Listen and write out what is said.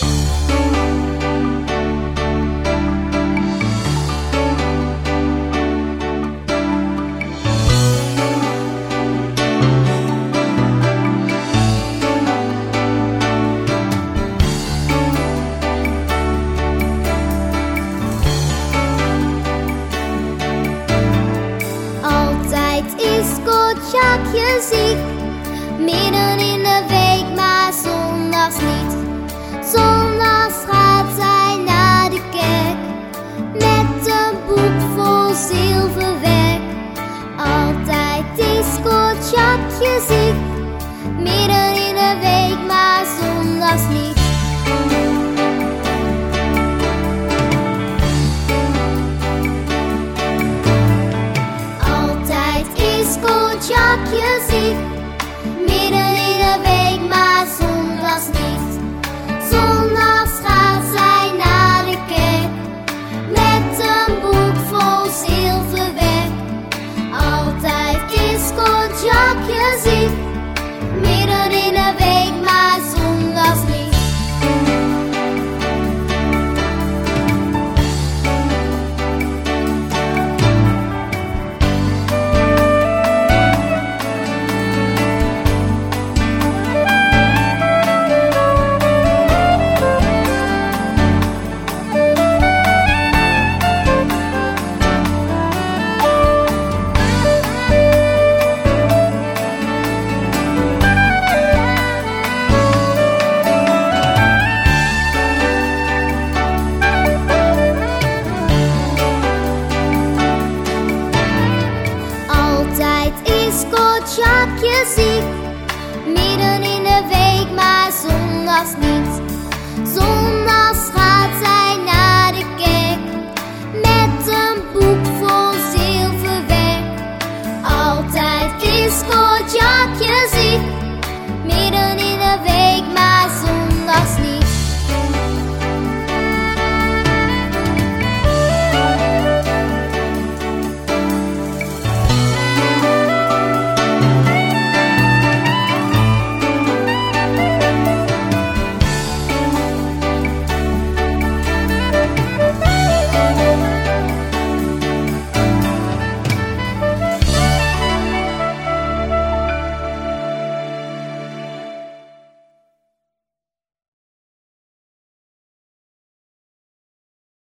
Altijd is goed, jakjes je ziek, midden in de week, maar zondags niet. Altijd is Kooljakje ziek. fantasy, mirrored in a veil. chapje ziek. Midden in de week, maar zondags niet.